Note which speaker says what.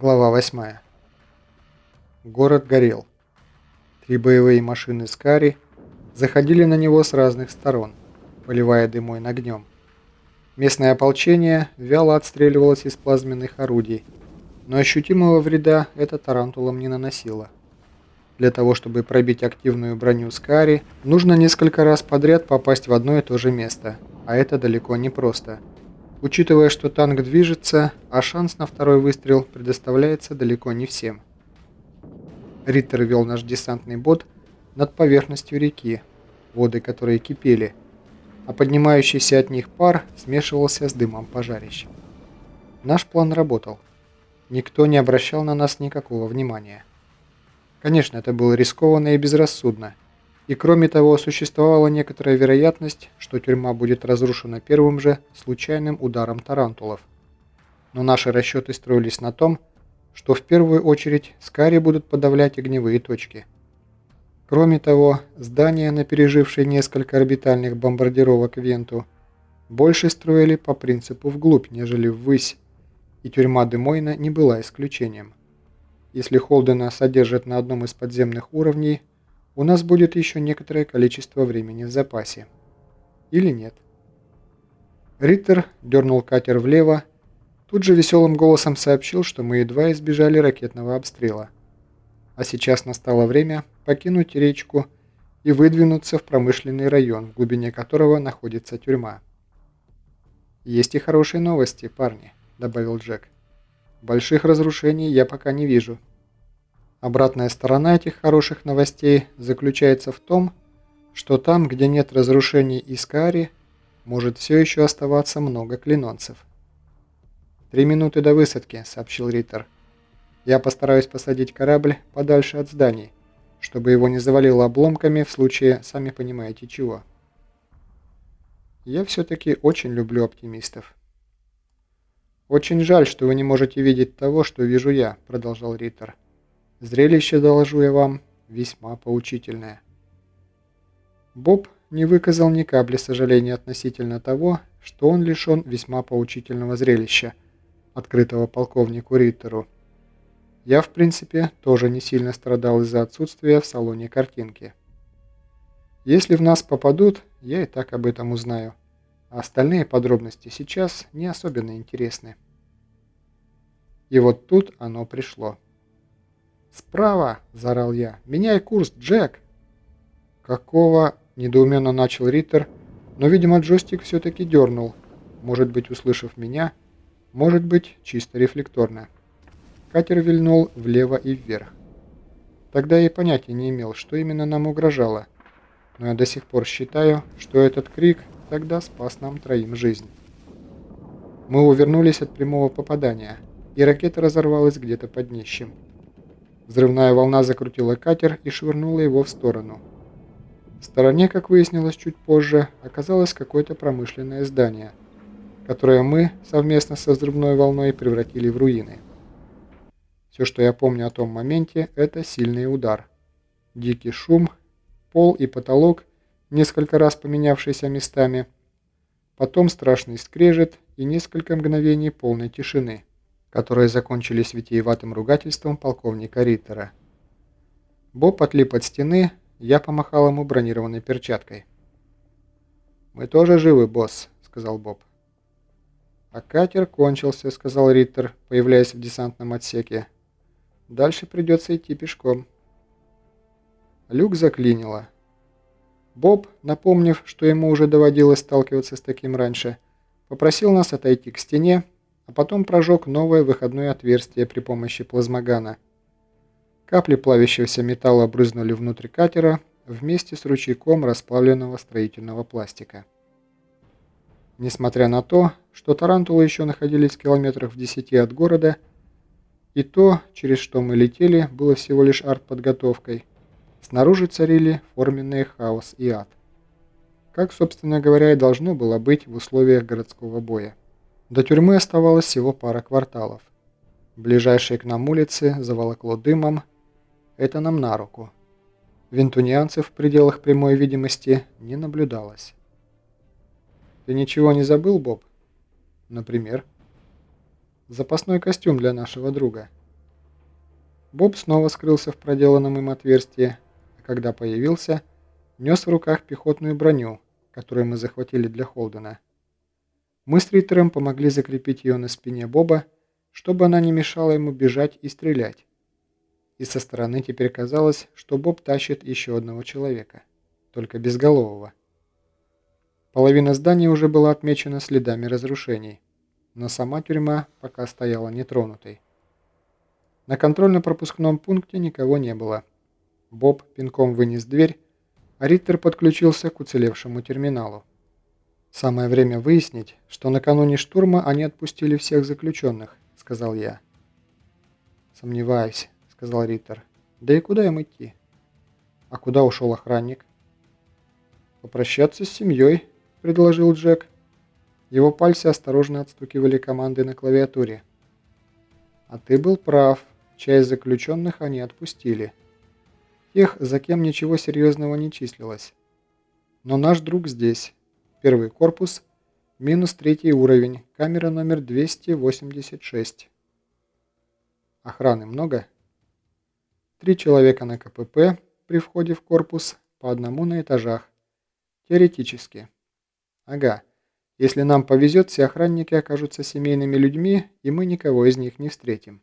Speaker 1: Глава 8. Город горел. Три боевые машины Скари заходили на него с разных сторон, поливая дымой огнем. Местное ополчение вяло отстреливалось из плазменных орудий, но ощутимого вреда это тарантулам не наносило. Для того, чтобы пробить активную броню Скари, нужно несколько раз подряд попасть в одно и то же место, а это далеко не просто – Учитывая, что танк движется, а шанс на второй выстрел предоставляется далеко не всем. Риттер вел наш десантный бот над поверхностью реки, воды которой кипели, а поднимающийся от них пар смешивался с дымом пожарищ. Наш план работал. Никто не обращал на нас никакого внимания. Конечно, это было рискованно и безрассудно, и кроме того, существовала некоторая вероятность, что тюрьма будет разрушена первым же случайным ударом тарантулов. Но наши расчеты строились на том, что в первую очередь Скари будут подавлять огневые точки. Кроме того, здания, на пережившие несколько орбитальных бомбардировок Венту, больше строили по принципу вглубь, нежели ввысь, и тюрьма Демойна не была исключением. Если Холдена содержат на одном из подземных уровней, у нас будет еще некоторое количество времени в запасе. Или нет. Риттер дернул катер влево, тут же веселым голосом сообщил, что мы едва избежали ракетного обстрела. А сейчас настало время покинуть речку и выдвинуться в промышленный район, в глубине которого находится тюрьма. «Есть и хорошие новости, парни», — добавил Джек. «Больших разрушений я пока не вижу». Обратная сторона этих хороших новостей заключается в том, что там, где нет разрушений Искари, может все еще оставаться много клинонцев. «Три минуты до высадки», — сообщил Риттер. «Я постараюсь посадить корабль подальше от зданий, чтобы его не завалило обломками в случае, сами понимаете, чего». Я все-таки очень люблю оптимистов. «Очень жаль, что вы не можете видеть того, что вижу я», — продолжал Риттер. Зрелище, доложу я вам, весьма поучительное. Боб не выказал ни капли сожаления относительно того, что он лишен весьма поучительного зрелища, открытого полковнику Риттеру. Я, в принципе, тоже не сильно страдал из-за отсутствия в салоне картинки. Если в нас попадут, я и так об этом узнаю, а остальные подробности сейчас не особенно интересны. И вот тут оно пришло. «Справа!» – заорал я. «Меняй курс, Джек!» «Какого?» – недоуменно начал Риттер, но, видимо, джойстик все-таки дернул, может быть, услышав меня, может быть, чисто рефлекторно. Катер вильнул влево и вверх. Тогда я и понятия не имел, что именно нам угрожало, но я до сих пор считаю, что этот крик тогда спас нам троим жизнь. Мы увернулись от прямого попадания, и ракета разорвалась где-то под днищем. Взрывная волна закрутила катер и швырнула его в сторону. В стороне, как выяснилось чуть позже, оказалось какое-то промышленное здание, которое мы совместно со взрывной волной превратили в руины. Все, что я помню о том моменте, это сильный удар. Дикий шум, пол и потолок, несколько раз поменявшиеся местами, потом страшный скрежет и несколько мгновений полной тишины которые закончились витиеватым ругательством полковника Риттера. Боб отлип от стены, я помахал ему бронированной перчаткой. «Мы тоже живы, босс», — сказал Боб. «А катер кончился», — сказал Риттер, появляясь в десантном отсеке. «Дальше придется идти пешком». Люк заклинило. Боб, напомнив, что ему уже доводилось сталкиваться с таким раньше, попросил нас отойти к стене а потом прожег новое выходное отверстие при помощи плазмогана. Капли плавящегося металла брызнули внутрь катера вместе с ручейком расплавленного строительного пластика. Несмотря на то, что тарантулы еще находились в километрах в десяти от города, и то, через что мы летели, было всего лишь артподготовкой, снаружи царили форменный хаос и ад. Как, собственно говоря, и должно было быть в условиях городского боя. До тюрьмы оставалось всего пара кварталов. Ближайшие к нам улицы заволокло дымом. Это нам на руку. Винтунианцев в пределах прямой видимости не наблюдалось. Ты ничего не забыл, Боб? Например? Запасной костюм для нашего друга. Боб снова скрылся в проделанном им отверстии, а когда появился, нес в руках пехотную броню, которую мы захватили для Холдена. Мы с Риттером помогли закрепить ее на спине Боба, чтобы она не мешала ему бежать и стрелять. И со стороны теперь казалось, что Боб тащит еще одного человека, только безголового. Половина здания уже была отмечена следами разрушений, но сама тюрьма пока стояла нетронутой. На контрольно-пропускном пункте никого не было. Боб пинком вынес дверь, а Риттер подключился к уцелевшему терминалу. «Самое время выяснить, что накануне штурма они отпустили всех заключенных», — сказал я. «Сомневаюсь», — сказал Риттер. «Да и куда им идти?» «А куда ушел охранник?» «Попрощаться с семьей», — предложил Джек. Его пальцы осторожно отстукивали команды на клавиатуре. «А ты был прав», Часть заключенных они отпустили. Тех, за кем ничего серьезного не числилось. Но наш друг здесь. Первый корпус, минус третий уровень, камера номер 286. Охраны много? Три человека на КПП при входе в корпус, по одному на этажах. Теоретически. Ага. Если нам повезет, все охранники окажутся семейными людьми, и мы никого из них не встретим.